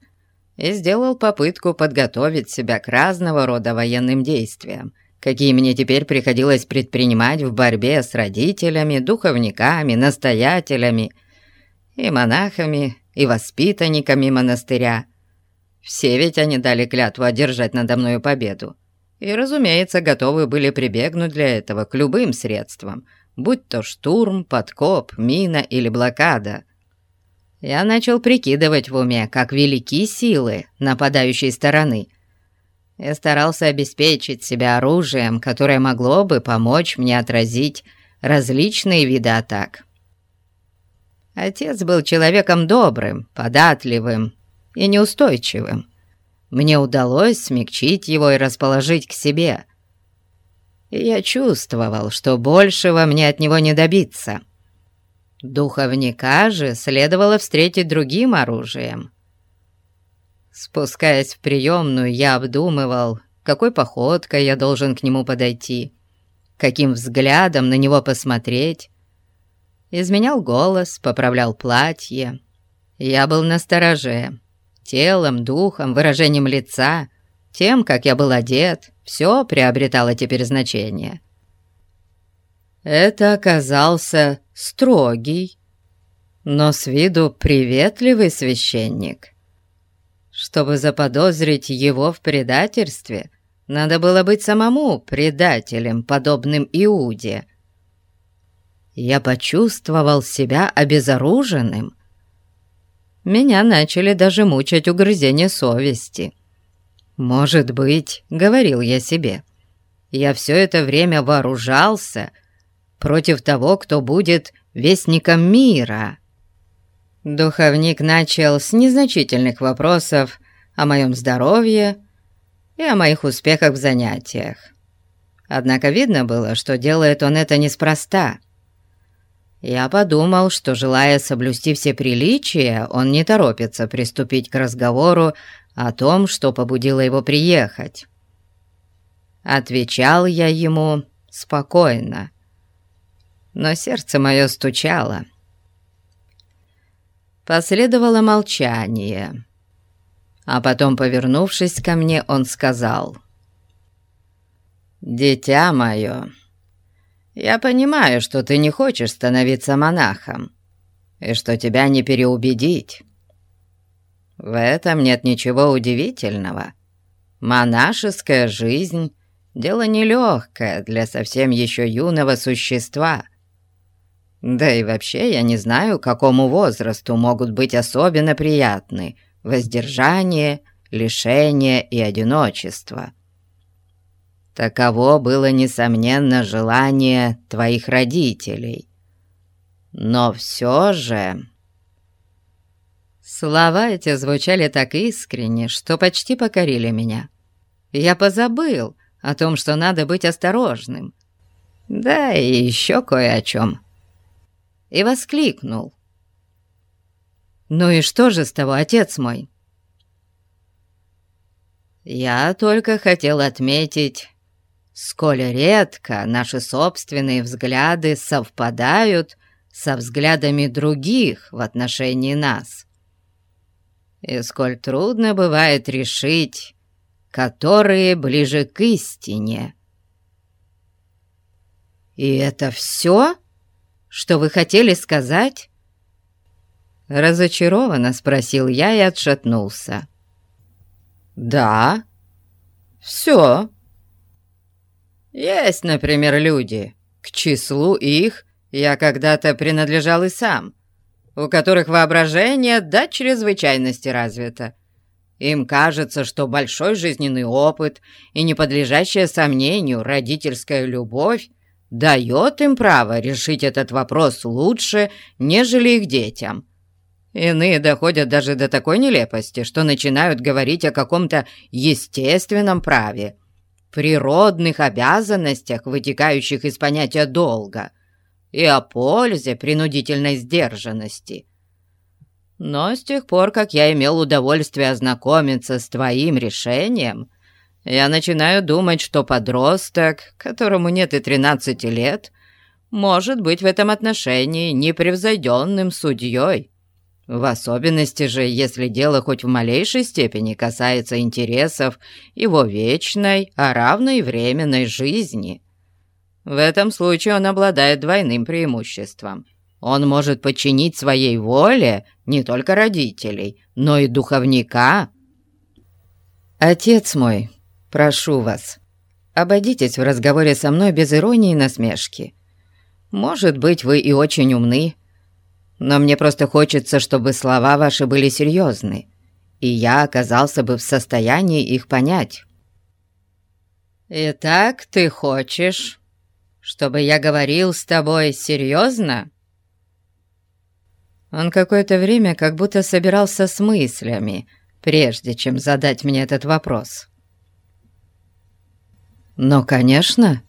и сделал попытку подготовить себя к разного рода военным действиям, какие мне теперь приходилось предпринимать в борьбе с родителями, духовниками, настоятелями и монахами и воспитанниками монастыря. Все ведь они дали клятву одержать надо мною победу. И, разумеется, готовы были прибегнуть для этого к любым средствам, будь то штурм, подкоп, мина или блокада. Я начал прикидывать в уме, как велики силы нападающей стороны. Я старался обеспечить себя оружием, которое могло бы помочь мне отразить различные виды атак. Отец был человеком добрым, податливым и неустойчивым. Мне удалось смягчить его и расположить к себе. И я чувствовал, что большего мне от него не добиться. Духовника же следовало встретить другим оружием. Спускаясь в приемную, я обдумывал, какой походкой я должен к нему подойти, каким взглядом на него посмотреть, изменял голос, поправлял платье. Я был на стороже. Телом, духом, выражением лица тем, как я был одет, все приобретало теперь значение. Это оказался строгий, но с виду приветливый священник. Чтобы заподозрить его в предательстве, надо было быть самому предателем, подобным Иуде. Я почувствовал себя обезоруженным. Меня начали даже мучать угрызения совести. «Может быть, — говорил я себе, — я все это время вооружался против того, кто будет вестником мира». Духовник начал с незначительных вопросов о моем здоровье и о моих успехах в занятиях. Однако видно было, что делает он это неспроста. Я подумал, что, желая соблюсти все приличия, он не торопится приступить к разговору о том, что побудило его приехать. Отвечал я ему спокойно, но сердце мое стучало — Последовало молчание. А потом, повернувшись ко мне, он сказал. «Дитя мое, я понимаю, что ты не хочешь становиться монахом, и что тебя не переубедить. В этом нет ничего удивительного. Монашеская жизнь — дело нелегкое для совсем еще юного существа». Да и вообще я не знаю, какому возрасту могут быть особенно приятны воздержание, лишение и одиночество. Таково было, несомненно, желание твоих родителей. Но все же... Слова эти звучали так искренне, что почти покорили меня. Я позабыл о том, что надо быть осторожным. Да и еще кое о чем и воскликнул. «Ну и что же с того, отец мой?» «Я только хотел отметить, сколь редко наши собственные взгляды совпадают со взглядами других в отношении нас, и сколь трудно бывает решить, которые ближе к истине». «И это все?» что вы хотели сказать?» Разочарованно спросил я и отшатнулся. «Да, все. Есть, например, люди, к числу их я когда-то принадлежал и сам, у которых воображение до чрезвычайности развито. Им кажется, что большой жизненный опыт и неподлежащая сомнению родительская любовь дает им право решить этот вопрос лучше, нежели их детям. Иные доходят даже до такой нелепости, что начинают говорить о каком-то естественном праве, природных обязанностях, вытекающих из понятия долга, и о пользе принудительной сдержанности. Но с тех пор, как я имел удовольствие ознакомиться с твоим решением, я начинаю думать, что подросток, которому нет и 13 лет, может быть в этом отношении непревзойденным судьей. В особенности же, если дело хоть в малейшей степени касается интересов его вечной, а равно и временной жизни. В этом случае он обладает двойным преимуществом. Он может подчинить своей воле не только родителей, но и духовника. «Отец мой», Прошу вас, обойдитесь в разговоре со мной без иронии и насмешки. Может быть, вы и очень умны, но мне просто хочется, чтобы слова ваши были серьезны, и я оказался бы в состоянии их понять. «Итак, ты хочешь, чтобы я говорил с тобой серьезно?» Он какое-то время как будто собирался с мыслями, прежде чем задать мне этот вопрос. «Ну, конечно».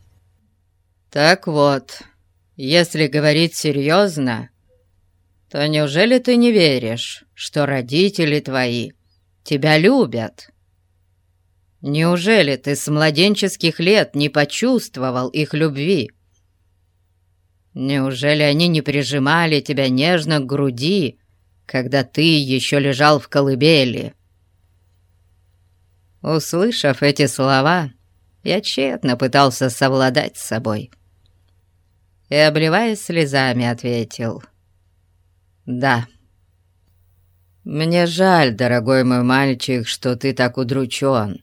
«Так вот, если говорить серьезно, то неужели ты не веришь, что родители твои тебя любят? Неужели ты с младенческих лет не почувствовал их любви? Неужели они не прижимали тебя нежно к груди, когда ты еще лежал в колыбели?» Услышав эти слова, я тщетно пытался совладать с собой и, обливаясь слезами, ответил «Да». «Мне жаль, дорогой мой мальчик, что ты так удручен.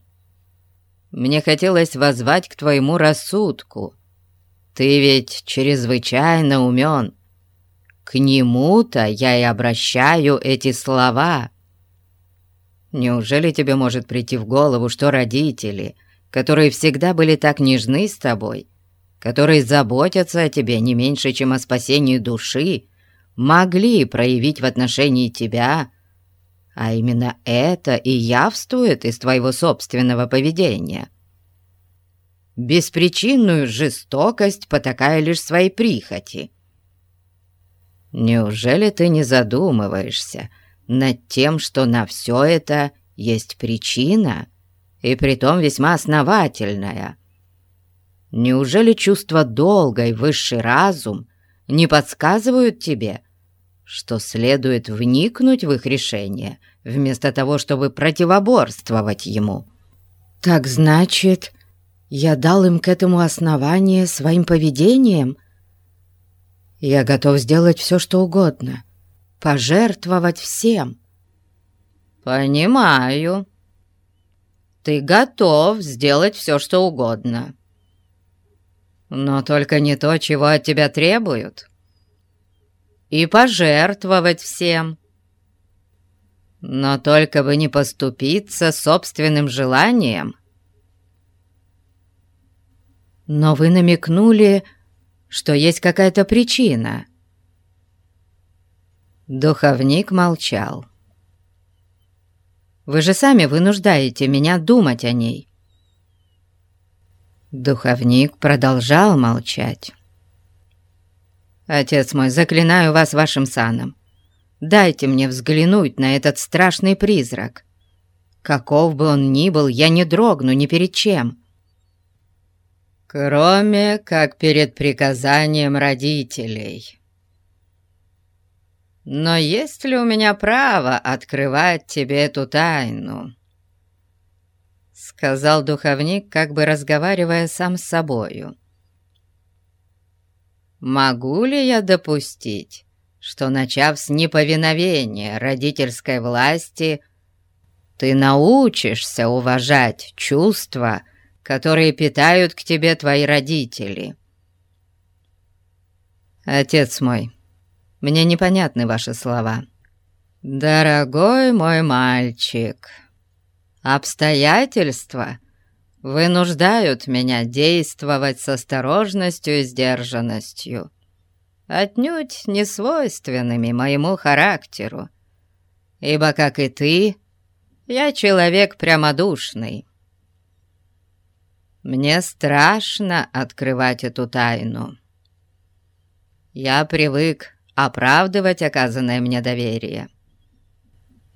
Мне хотелось воззвать к твоему рассудку. Ты ведь чрезвычайно умен. К нему-то я и обращаю эти слова. Неужели тебе может прийти в голову, что родители, которые всегда были так нежны с тобой, которые заботятся о тебе не меньше, чем о спасении души, могли проявить в отношении тебя а именно это и явствует из твоего собственного поведения. Беспричинную жестокость потакая лишь своей прихоти. Неужели ты не задумываешься над тем, что на все это есть причина, и притом весьма основательная? Неужели чувство долга и высший разум не подсказывают тебе, что следует вникнуть в их решение, вместо того, чтобы противоборствовать ему.
«Так значит, я дал им к этому основание своим поведением? Я готов сделать все, что угодно, пожертвовать всем».
«Понимаю. Ты готов сделать все, что угодно. Но только не то, чего от тебя требуют» и пожертвовать всем. Но только бы не поступиться собственным желанием.
Но вы намекнули, что есть какая-то причина.
Духовник молчал. «Вы же сами вынуждаете меня думать о ней». Духовник продолжал молчать. «Отец мой, заклинаю вас вашим саном. Дайте мне взглянуть на этот страшный призрак. Каков бы он ни был, я не дрогну ни перед чем». «Кроме как перед приказанием родителей». «Но есть ли у меня право открывать тебе эту тайну?» Сказал духовник, как бы разговаривая сам с собою. Могу ли я допустить, что, начав с неповиновения родительской власти, ты научишься уважать чувства, которые питают к тебе твои родители? Отец мой, мне непонятны ваши слова. Дорогой мой мальчик, обстоятельства — вынуждают меня действовать с осторожностью и сдержанностью, отнюдь не свойственными моему характеру, ибо, как и ты, я человек прямодушный. Мне страшно открывать эту тайну. Я привык оправдывать оказанное мне доверие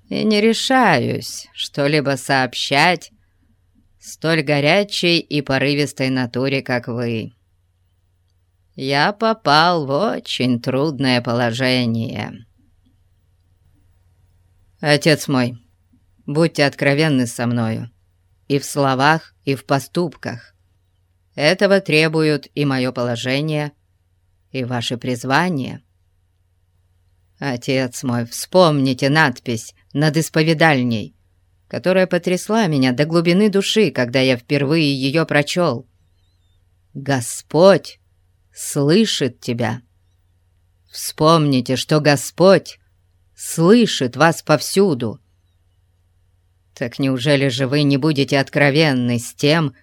и не решаюсь что-либо сообщать столь горячей и порывистой натуре, как вы. Я попал в очень трудное положение. Отец мой, будьте откровенны со мною и в словах, и в поступках. Этого требуют и мое положение, и ваше призвание. Отец мой, вспомните надпись над исповедальней, которая потрясла меня до глубины души, когда я впервые ее прочел. «Господь слышит тебя». Вспомните, что Господь слышит вас повсюду. Так неужели же вы не будете откровенны с тем,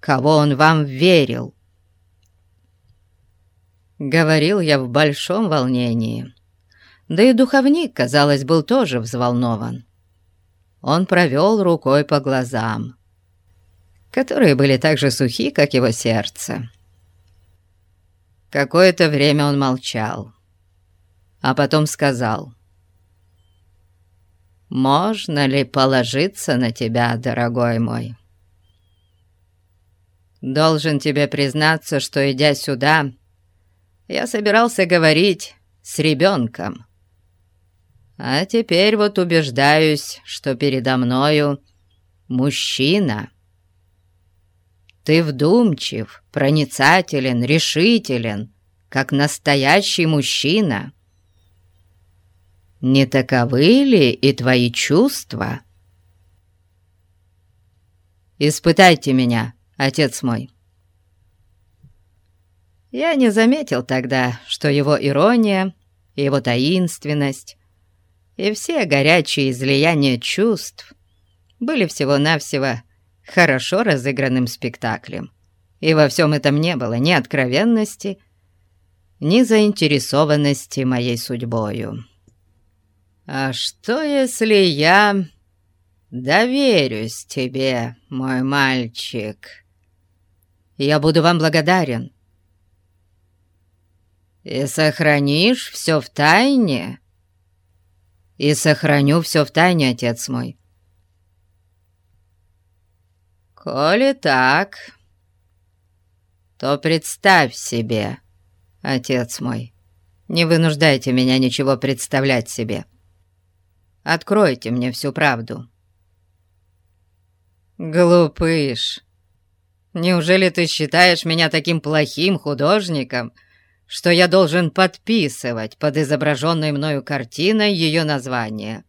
кого Он вам верил? Говорил я в большом волнении. Да и духовник, казалось, был тоже взволнован он провел рукой по глазам, которые были так же сухи, как его сердце. Какое-то время он молчал, а потом сказал, «Можно ли положиться на тебя, дорогой мой?» «Должен тебе признаться, что, идя сюда, я собирался говорить с ребенком». А теперь вот убеждаюсь, что передо мною мужчина. Ты вдумчив, проницателен, решителен, как настоящий мужчина. Не таковы ли и твои чувства? Испытайте меня, отец мой. Я не заметил тогда, что его ирония, его таинственность и все горячие излияния чувств были всего-навсего хорошо разыгранным спектаклем, и во всем этом не было ни откровенности, ни заинтересованности моей судьбою. «А что, если я доверюсь тебе, мой мальчик? Я буду вам благодарен. И сохранишь все в тайне?» «И сохраню все в тайне, отец мой». «Коли так, то представь себе, отец мой, не вынуждайте меня ничего представлять себе. Откройте мне всю правду». «Глупыш, неужели ты считаешь меня таким плохим художником, что я должен подписывать под изображенной мною картиной ее название?»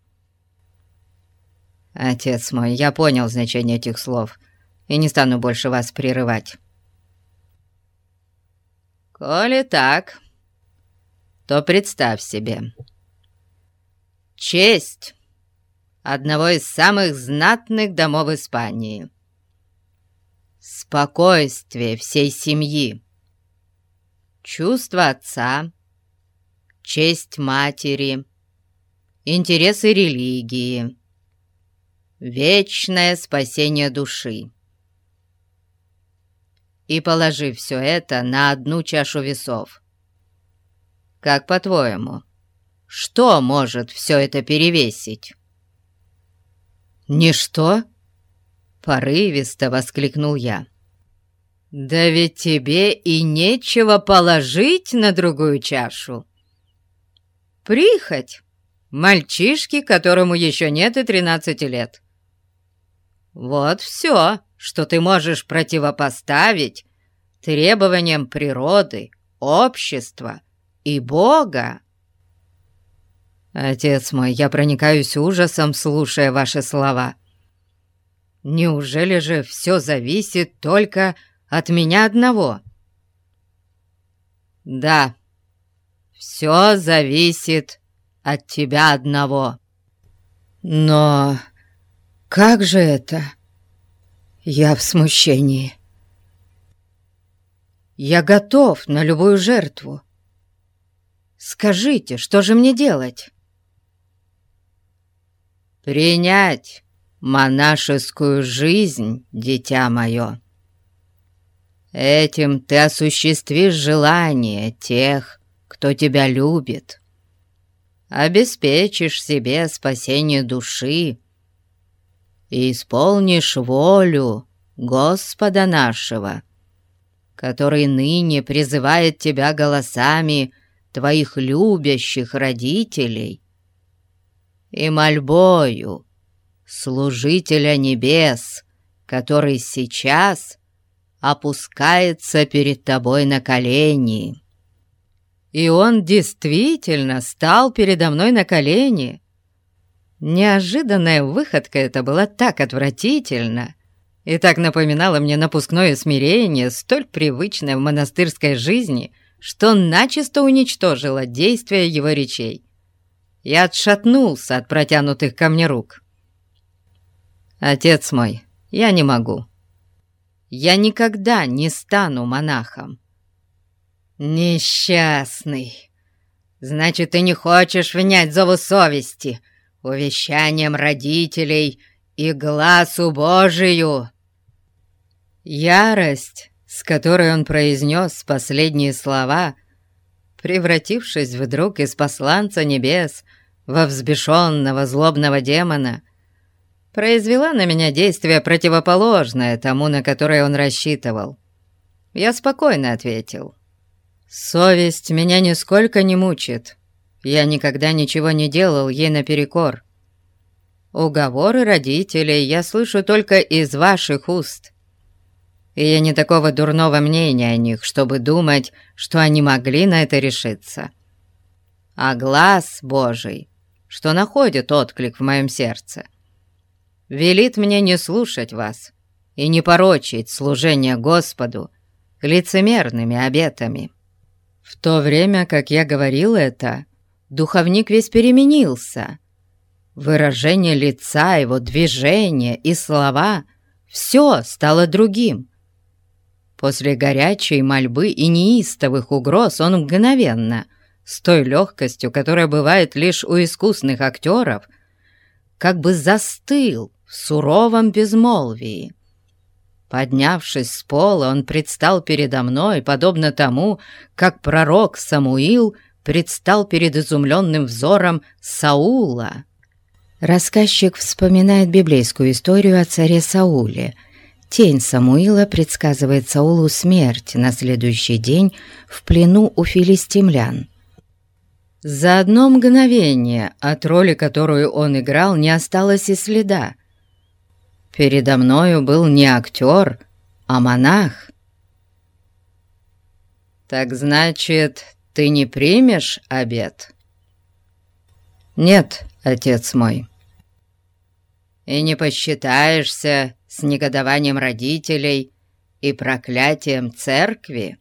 «Отец мой, я понял значение этих слов и не стану больше вас прерывать. Коли так, то представь себе. Честь одного из самых знатных домов Испании. Спокойствие всей семьи. Чувство отца, честь матери, интересы религии, вечное спасение души и положи все это на одну чашу весов. Как по-твоему, что может все это перевесить?» «Ничто?» — порывисто воскликнул я. «Да ведь тебе и нечего положить на другую чашу. Прихоть мальчишки, которому еще нет и тринадцати лет. Вот все, что ты можешь противопоставить требованиям природы, общества и Бога. Отец мой, я проникаюсь ужасом, слушая ваши слова. Неужели же все зависит только от меня одного? Да, все зависит от тебя одного. Но как же это? Я в смущении. Я готов на любую жертву. Скажите, что же мне делать? Принять монашескую жизнь, дитя мое. Этим ты осуществишь желание тех, кто тебя любит. Обеспечишь себе спасение души и исполнишь волю Господа нашего, который ныне призывает тебя голосами твоих любящих родителей и мольбою служителя небес, который сейчас опускается перед тобой на колени. И он действительно стал передо мной на колени, Неожиданная выходка эта была так отвратительна и так напоминала мне напускное смирение, столь привычное в монастырской жизни, что начисто уничтожило действие его речей. Я отшатнулся от протянутых ко мне рук. «Отец мой, я не могу. Я никогда не стану монахом». «Несчастный! Значит, ты не хочешь внять зову совести?» увещанием родителей и глазу Божию. Ярость, с которой он произнес последние слова, превратившись вдруг из посланца небес во взбешенного злобного демона, произвела на меня действие противоположное тому, на которое он рассчитывал. Я спокойно ответил. «Совесть меня нисколько не мучит. Я никогда ничего не делал ей наперекор. уговоры родителей я слышу только из ваших уст. И я не такого дурного мнения о них, чтобы думать, что они могли на это решиться. А глаз Божий, что находит отклик в моем сердце, велит мне не слушать вас и не порочить служение Господу лицемерными обетами. В то время, как я говорил это, духовник весь переменился. Выражение лица, его движения и слова — все стало другим. После горячей мольбы и неистовых угроз он мгновенно, с той легкостью, которая бывает лишь у искусных актеров, как бы застыл в суровом безмолвии. Поднявшись с пола, он предстал передо мной, подобно тому, как пророк Самуил предстал перед изумленным взором Саула.
Рассказчик вспоминает библейскую историю о царе Сауле. Тень Самуила предсказывает Саулу смерть на следующий день в плену у филистимлян.
За одно мгновение от роли, которую он играл, не осталось и следа. Передо мною был не актер, а монах. «Так значит, ты не примешь обед?» «Нет, отец мой». «И не посчитаешься с негодованием родителей и проклятием церкви?»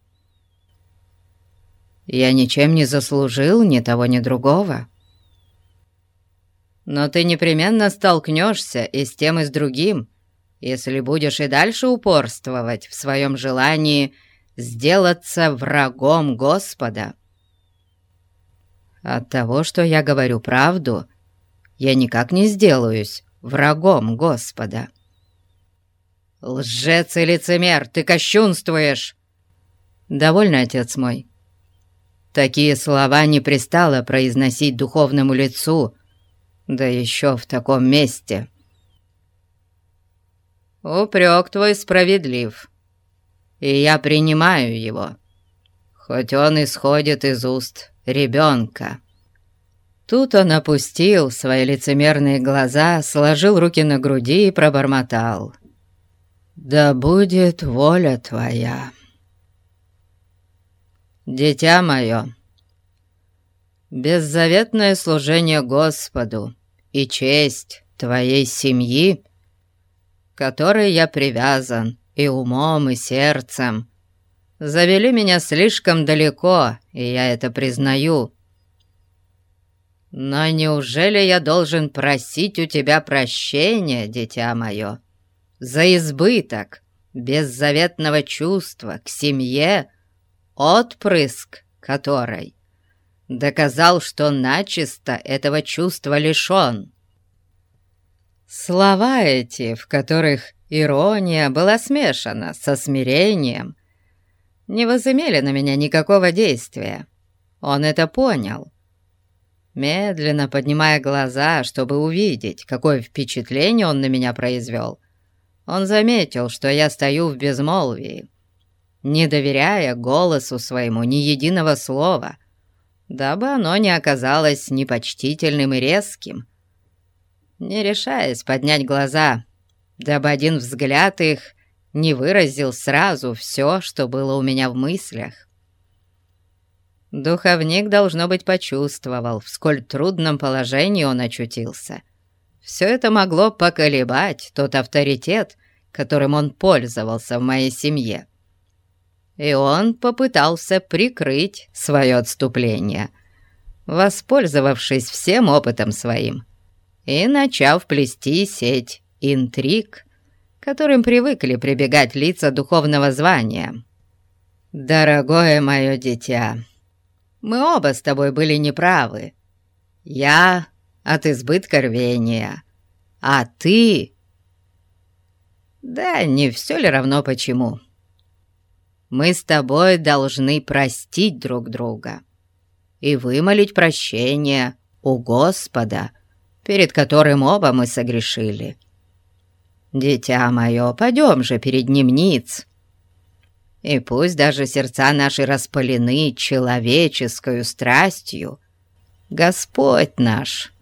«Я ничем не заслужил ни того, ни другого». Но ты непременно столкнешься и с тем, и с другим, если будешь и дальше упорствовать в своем желании сделаться врагом Господа. От того, что я говорю правду, я никак не сделаюсь врагом Господа. Лжец и лицемер, ты кощунствуешь! Довольно, отец мой. Такие слова не пристало произносить духовному лицу, да еще в таком месте. Упрек твой справедлив, и я принимаю его, хоть он исходит из уст ребенка». Тут он опустил свои лицемерные глаза, сложил руки на груди и пробормотал. «Да будет воля твоя». «Дитя мое, беззаветное служение Господу и честь твоей семьи, которой я привязан и умом, и сердцем, завели меня слишком далеко, и я это признаю. Но неужели я должен просить у тебя прощения, дитя мое, за избыток беззаветного чувства к семье, отпрыск которой доказал, что начисто этого чувства лишен. Слова эти, в которых ирония была смешана со смирением, не возымели на меня никакого действия. Он это понял. Медленно поднимая глаза, чтобы увидеть, какое впечатление он на меня произвел, он заметил, что я стою в безмолвии, не доверяя голосу своему ни единого слова, дабы оно не оказалось непочтительным и резким, не решаясь поднять глаза, дабы один взгляд их не выразил сразу все, что было у меня в мыслях. Духовник, должно быть, почувствовал, в сколь трудном положении он очутился. Все это могло поколебать тот авторитет, которым он пользовался в моей семье и он попытался прикрыть свое отступление, воспользовавшись всем опытом своим и начав плести сеть интриг, которым привыкли прибегать лица духовного звания. «Дорогое мое дитя, мы оба с тобой были неправы. Я от избытка рвения, а ты...» «Да не все ли равно почему?» Мы с тобой должны простить друг друга и вымолить прощение у Господа, перед которым оба мы согрешили. Дитя мое, пойдем же перед ним ниц. И пусть даже сердца наши распалены человеческую страстью, Господь наш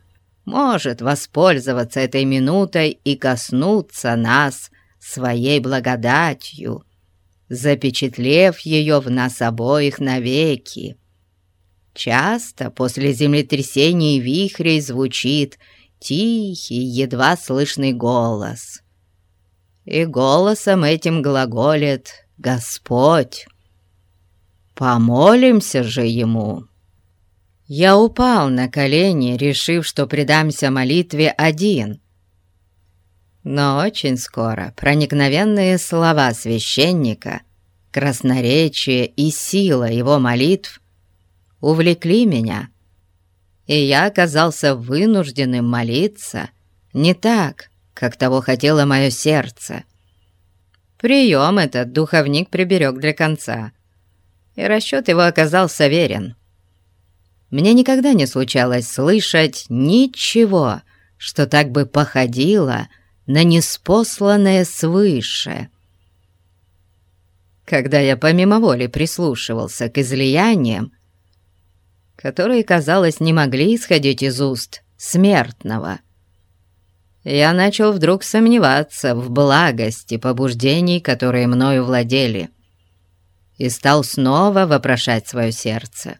может воспользоваться этой минутой и коснуться нас своей благодатью, запечатлев ее в нас обоих навеки. Часто после землетрясений и вихрей звучит тихий, едва слышный голос. И голосом этим глаголит «Господь». Помолимся же Ему. Я упал на колени, решив, что предамся молитве один. Но очень скоро проникновенные слова священника, красноречие и сила его молитв увлекли меня, и я оказался вынужденным молиться не так, как того хотело мое сердце. Прием этот духовник приберег для конца, и расчет его оказался верен. Мне никогда не случалось слышать ничего, что так бы походило на неспосланное свыше. Когда я помимо воли прислушивался к излияниям, которые, казалось, не могли исходить из уст смертного, я начал вдруг сомневаться в благости побуждений, которые мною владели, и стал снова вопрошать свое сердце.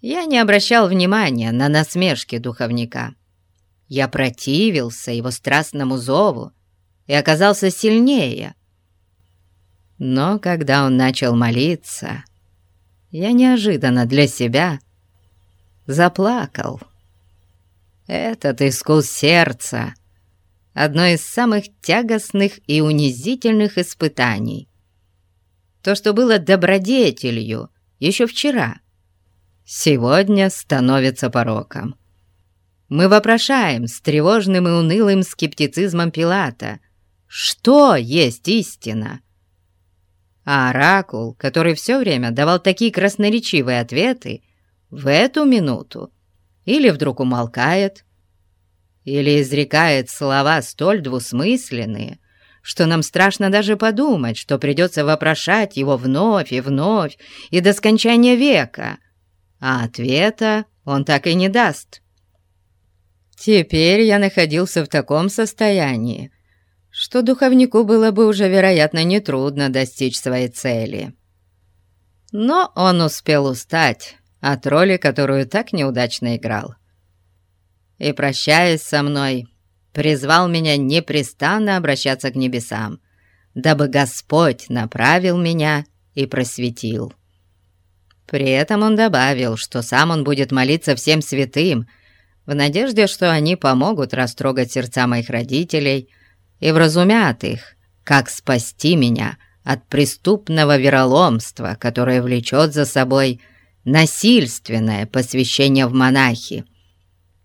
Я не обращал внимания на насмешки духовника. Я противился его страстному зову и оказался сильнее. Но когда он начал молиться, я неожиданно для себя заплакал. Этот искус сердца — одно из самых тягостных и унизительных испытаний. То, что было добродетелью еще вчера, сегодня становится пороком. Мы вопрошаем с тревожным и унылым скептицизмом Пилата, что есть истина? А оракул, который все время давал такие красноречивые ответы, в эту минуту или вдруг умолкает, или изрекает слова столь двусмысленные, что нам страшно даже подумать, что придется вопрошать его вновь и вновь и до скончания века, а ответа он так и не даст. Теперь я находился в таком состоянии, что духовнику было бы уже, вероятно, нетрудно достичь своей цели. Но он успел устать от роли, которую так неудачно играл. И, прощаясь со мной, призвал меня непрестанно обращаться к небесам, дабы Господь направил меня и просветил. При этом он добавил, что сам он будет молиться всем святым, в надежде, что они помогут растрогать сердца моих родителей и вразумят их, как спасти меня от преступного вероломства, которое влечет за собой насильственное посвящение в монахи,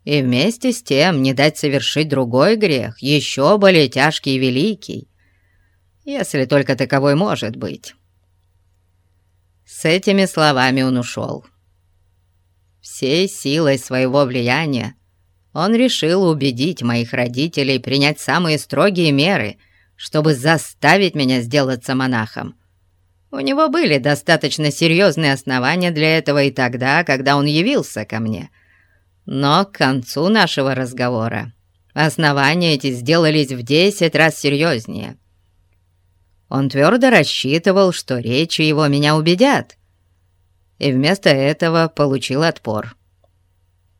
и вместе с тем не дать совершить другой грех, еще более тяжкий и великий, если только таковой может быть. С этими словами он ушел. Всей силой своего влияния он решил убедить моих родителей принять самые строгие меры, чтобы заставить меня сделаться монахом. У него были достаточно серьезные основания для этого и тогда, когда он явился ко мне. Но к концу нашего разговора основания эти сделались в десять раз серьезнее. Он твердо рассчитывал, что речи его меня убедят, и вместо этого получил отпор.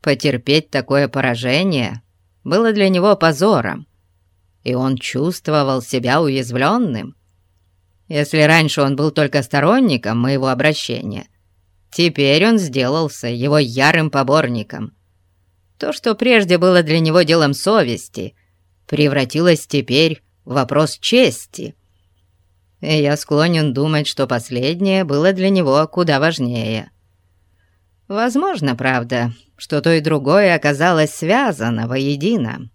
Потерпеть такое поражение было для него позором, и он чувствовал себя уязвленным. Если раньше он был только сторонником моего обращения, теперь он сделался его ярым поборником. То, что прежде было для него делом совести, превратилось теперь в вопрос чести. И я склонен думать, что последнее было для него куда важнее. Возможно, правда, что то и другое оказалось связано воедино.